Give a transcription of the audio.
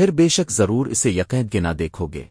پھر بے شک ضرور اسے یقین کے نہ دیکھو گے۔